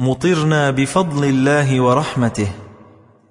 مطرنا بفضل الله ورحمته.